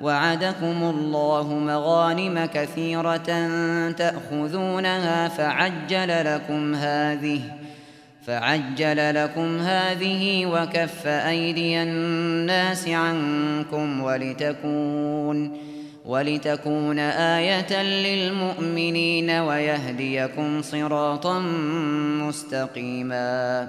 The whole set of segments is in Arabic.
وعدكم الله مغانم كثيرة تأخذونها فعجل لكم هذه فعجل لكم هذه وكف أيدي الناس عنكم ولتكون ولتكون آية للمؤمنين ويهديكم صراطا مستقيماً.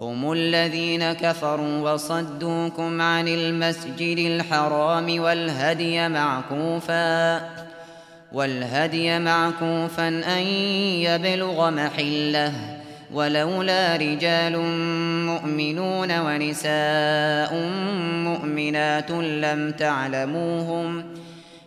هم الذين كفروا وصدوكم عن المسجد الحرام والهدي معكوفا والهدي معكوفا أن يبلغ محله. ولولا رجال مؤمنون ونساء مؤمنات لم تعلموهم ۖ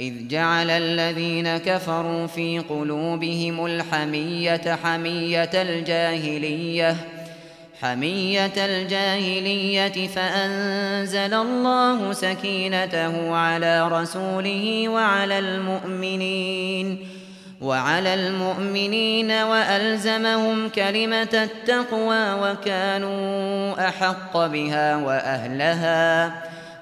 إذ جعل الذين كفروا في قلوبهم الحمية حمية الجاهلية حمية الجاهلية فأنزل الله سكينته على رسوله وعلى المؤمنين وعلى المؤمنين وألزمهم كلمة التقوى وكانوا أحق بها وأهلها. وكانوا